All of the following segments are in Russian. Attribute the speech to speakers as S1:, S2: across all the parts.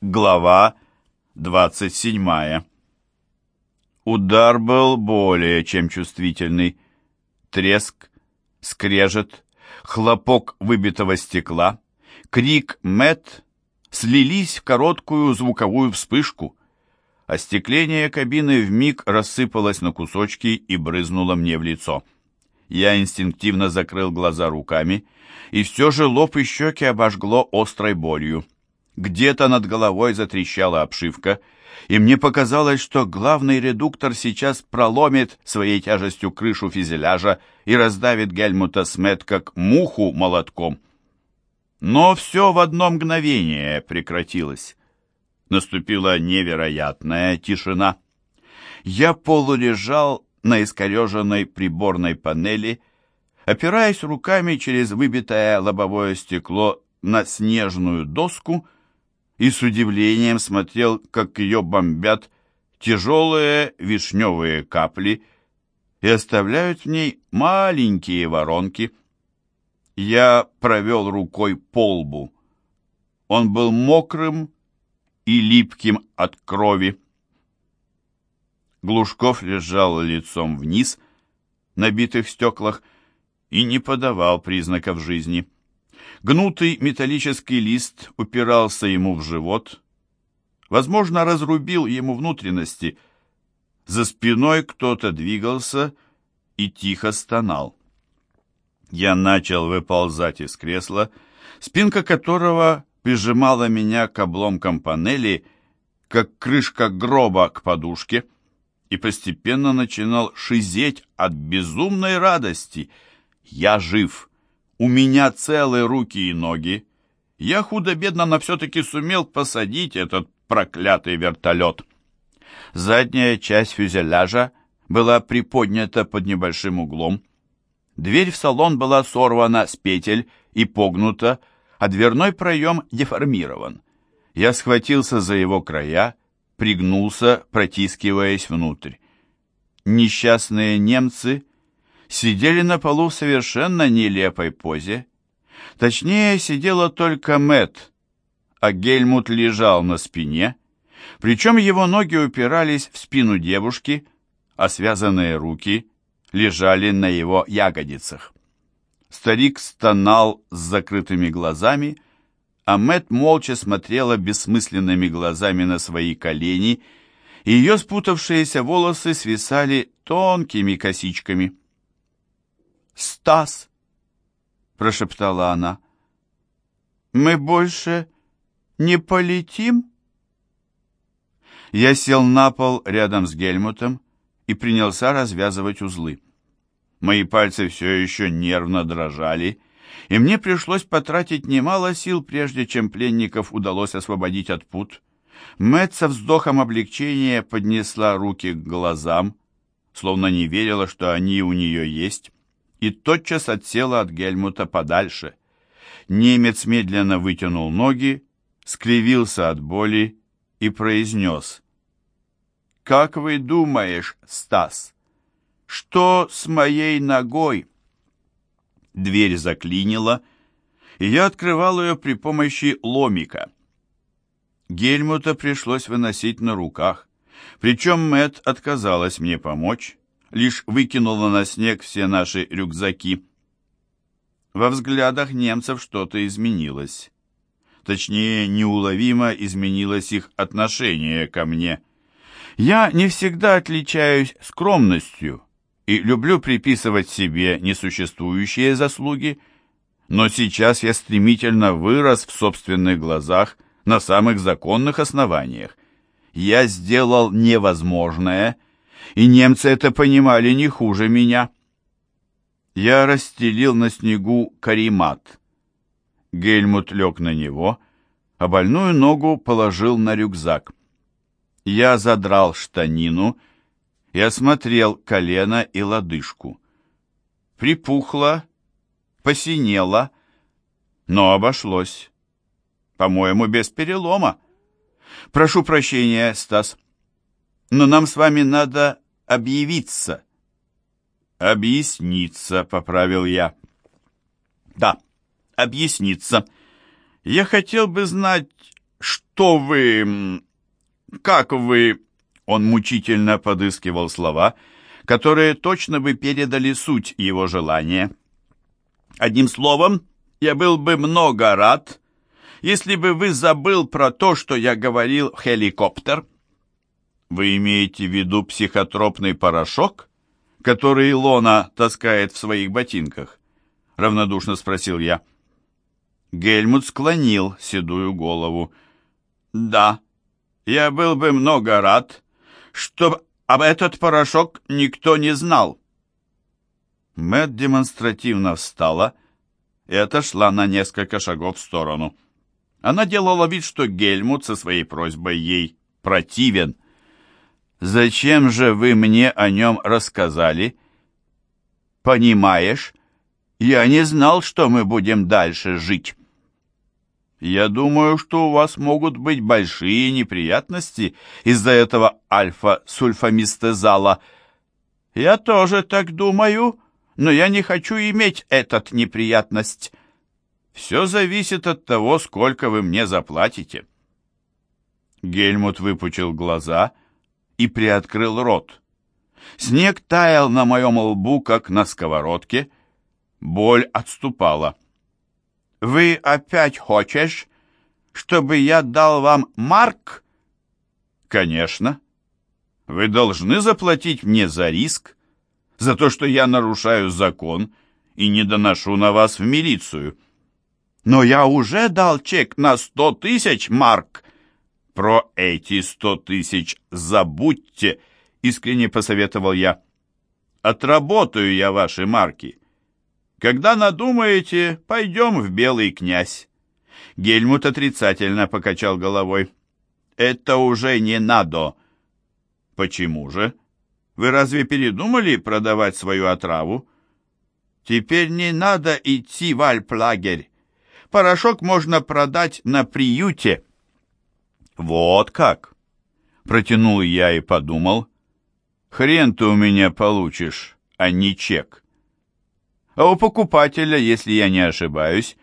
S1: Глава 27. Удар был более чем чувствительный. Треск, скрежет, хлопок выбитого стекла, крик Мэт слились в короткую звуковую вспышку. Остекление кабины вмиг рассыпалось на кусочки и брызнуло мне в лицо. Я инстинктивно закрыл глаза руками, и все же лоб и щеки обожгло острой болью. Где-то над головой затрещала обшивка, и мне показалось, что главный редуктор сейчас проломит своей тяжестью крышу фюзеляжа и раздавит Гельмута Смет как муху молотком. Но все в одно мгновение прекратилось. Наступила невероятная тишина. Я полулежал на искореженной приборной панели, опираясь руками через выбитое лобовое стекло на снежную доску, и с удивлением смотрел, как ее бомбят тяжелые вишневые капли и оставляют в ней маленькие воронки. Я провел рукой по лбу. Он был мокрым и липким от крови. Глушков лежал лицом вниз на битых стеклах и не подавал признаков жизни. Гнутый металлический лист упирался ему в живот, возможно, разрубил ему внутренности. За спиной кто-то двигался и тихо стонал. Я начал выползать из кресла, спинка которого прижимала меня к обломкам панели, как крышка гроба к подушке, и постепенно начинал шизеть от безумной радости. Я жив! У меня целые руки и ноги. Я худо-бедно, но все-таки сумел посадить этот проклятый вертолет. Задняя часть фюзеляжа была приподнята под небольшим углом. Дверь в салон была сорвана с петель и погнута, а дверной проем деформирован. Я схватился за его края, пригнулся, протискиваясь внутрь. Несчастные немцы сидели на полу в совершенно нелепой позе. Точнее, сидела только Мэт, а Гельмут лежал на спине, причем его ноги упирались в спину девушки, а связанные руки лежали на его ягодицах. Старик стонал с закрытыми глазами, а Мэт молча смотрела бессмысленными глазами на свои колени, и ее спутавшиеся волосы свисали тонкими косичками. «Стас!» — прошептала она. «Мы больше не полетим?» Я сел на пол рядом с Гельмутом и принялся развязывать узлы. Мои пальцы все еще нервно дрожали, и мне пришлось потратить немало сил, прежде чем пленников удалось освободить от пут. Мэтт со вздохом облегчения поднесла руки к глазам, словно не верила, что они у нее есть и тотчас отсела от Гельмута подальше. Немец медленно вытянул ноги, скривился от боли и произнес. «Как вы думаешь, Стас, что с моей ногой?» Дверь заклинила, и я открывал ее при помощи ломика. Гельмута пришлось выносить на руках, причем Мэт отказалась мне помочь, лишь выкинула на снег все наши рюкзаки. Во взглядах немцев что-то изменилось. Точнее, неуловимо изменилось их отношение ко мне. Я не всегда отличаюсь скромностью и люблю приписывать себе несуществующие заслуги, но сейчас я стремительно вырос в собственных глазах на самых законных основаниях. Я сделал невозможное — и немцы это понимали не хуже меня. Я расстелил на снегу каремат. Гельмут лег на него, а больную ногу положил на рюкзак. Я задрал штанину и осмотрел колено и лодыжку. Припухло, посинело, но обошлось. По-моему, без перелома. Прошу прощения, Стас но нам с вами надо объявиться». «Объясниться», — поправил я. «Да, объясниться. Я хотел бы знать, что вы... как вы...» Он мучительно подыскивал слова, которые точно бы передали суть его желания. «Одним словом, я был бы много рад, если бы вы забыл про то, что я говорил в хеликоптер». «Вы имеете в виду психотропный порошок, который Илона таскает в своих ботинках?» — равнодушно спросил я. Гельмут склонил седую голову. «Да, я был бы много рад, чтобы об этот порошок никто не знал». Мэтт демонстративно встала и отошла на несколько шагов в сторону. Она делала вид, что Гельмут со своей просьбой ей противен. «Зачем же вы мне о нем рассказали?» «Понимаешь, я не знал, что мы будем дальше жить». Я думаю, что у вас могут быть большие неприятности из-за этого альфа-сульфамистезала. Я тоже так думаю, но я не хочу иметь этот неприятность. Все зависит от того, сколько вы мне заплатите. Гельмут выпучил глаза и приоткрыл рот. Снег таял на моем лбу, как на сковородке. Боль отступала. «Вы опять хочешь, чтобы я дал вам марк?» «Конечно. Вы должны заплатить мне за риск, за то, что я нарушаю закон и не доношу на вас в милицию. Но я уже дал чек на сто тысяч марк. Про эти сто тысяч забудьте, искренне посоветовал я. Отработаю я ваши марки. Когда надумаете, пойдем в Белый князь. Гельмут отрицательно покачал головой. Это уже не надо. Почему же? Вы разве передумали продавать свою отраву? Теперь не надо идти в альплагерь. Порошок можно продать на приюте. Вот как? Протянул я и подумал. Хрен ты у меня получишь, а не чек а у покупателя, если я не ошибаюсь,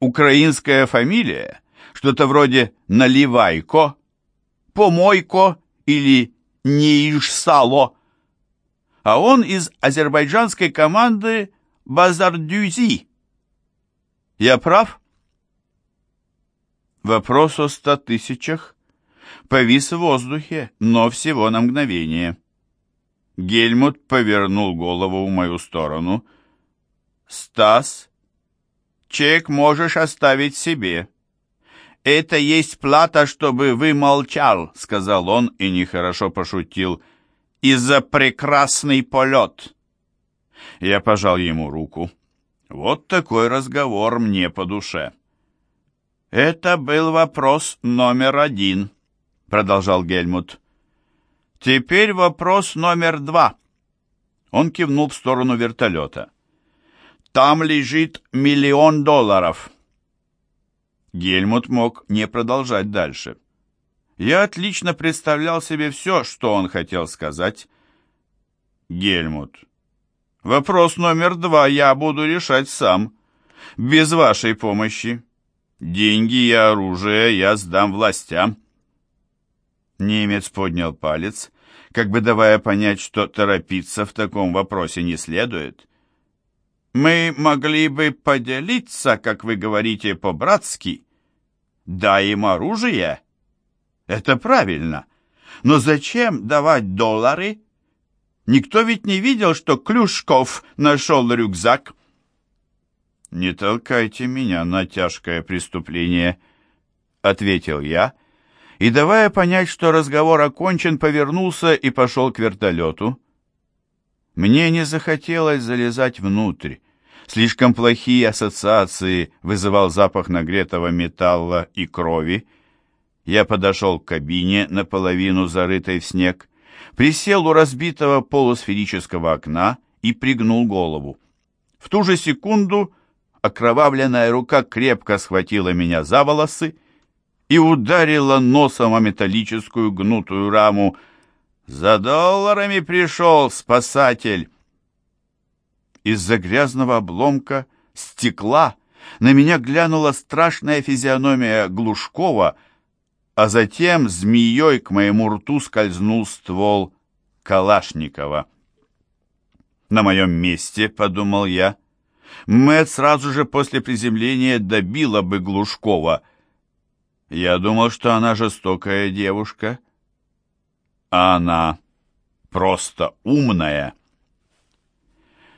S1: украинская фамилия, что-то вроде Наливайко, Помойко или Неишсало, а он из азербайджанской команды Базардюзи. Я прав? Вопрос о ста тысячах повис в воздухе, но всего на мгновение. Гельмут повернул голову в мою сторону — «Стас, чек можешь оставить себе. Это есть плата, чтобы вы молчал», — сказал он и нехорошо пошутил. «Из-за прекрасный полет». Я пожал ему руку. Вот такой разговор мне по душе. «Это был вопрос номер один», — продолжал Гельмут. «Теперь вопрос номер два». Он кивнул в сторону вертолета. Там лежит миллион долларов. Гельмут мог не продолжать дальше. Я отлично представлял себе все, что он хотел сказать. Гельмут, вопрос номер два я буду решать сам, без вашей помощи. Деньги и оружие я сдам властям. Немец поднял палец, как бы давая понять, что торопиться в таком вопросе не следует. Мы могли бы поделиться, как вы говорите по-братски. Дай им оружие. Это правильно. Но зачем давать доллары? Никто ведь не видел, что Клюшков нашел рюкзак. «Не толкайте меня на тяжкое преступление», — ответил я, и, давая понять, что разговор окончен, повернулся и пошел к вертолету. Мне не захотелось залезать внутрь. Слишком плохие ассоциации вызывал запах нагретого металла и крови. Я подошел к кабине, наполовину зарытой в снег, присел у разбитого полусферического окна и пригнул голову. В ту же секунду окровавленная рука крепко схватила меня за волосы и ударила носом о металлическую гнутую раму. «За долларами пришел спасатель!» Из-за грязного обломка стекла на меня глянула страшная физиономия Глушкова а затем змеей к моему рту скользнул ствол Калашникова. «На моем месте», — подумал я, — Мэтт сразу же после приземления добила бы Глушкова. Я думал, что она жестокая девушка, а она просто умная.